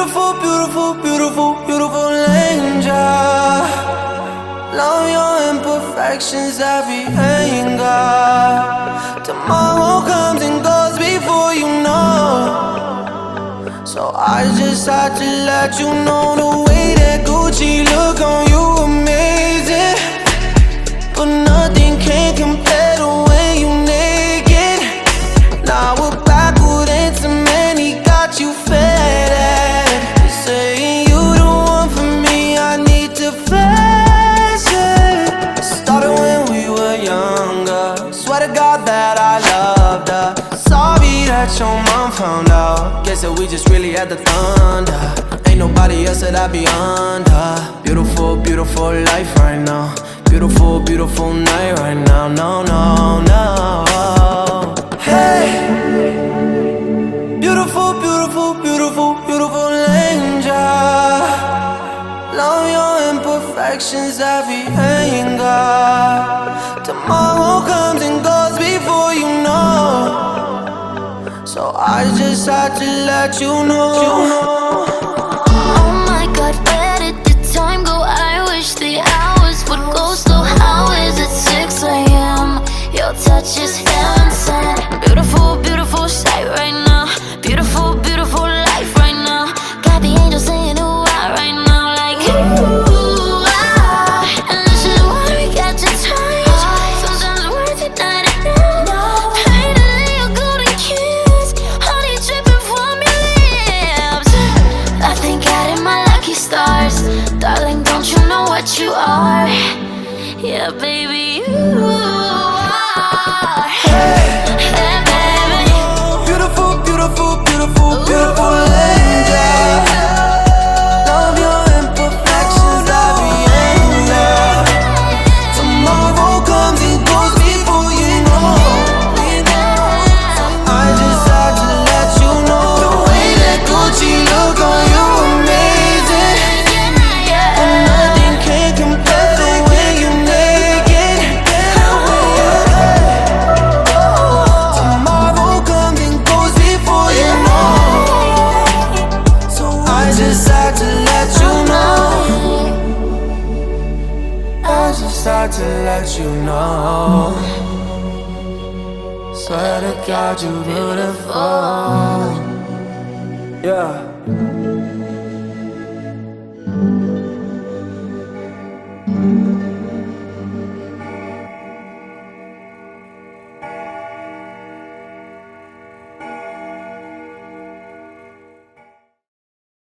Beautiful, beautiful, beautiful, beautiful angel. Love your imperfections, every anger. Tomorrow comes and goes before you know. So I just had to let you know the way that Gucci look on you that your mom found out. Guess that we just really had the thunder. Ain't nobody else that I be under. Beautiful, beautiful life right now. Beautiful, beautiful night right now. No, no, no. Hey. Beautiful, beautiful, beautiful, beautiful angel. Love your imperfections, every anger. Tomorrow comes and goes I just had to let you know. Oh my god, where did the time go? I wish the hours would go slow. How is it 6 a.m.? Your touch is you are? Yeah, baby, you I just had to let you know. I just had to let you know. Swear to God, you're beautiful. Yeah.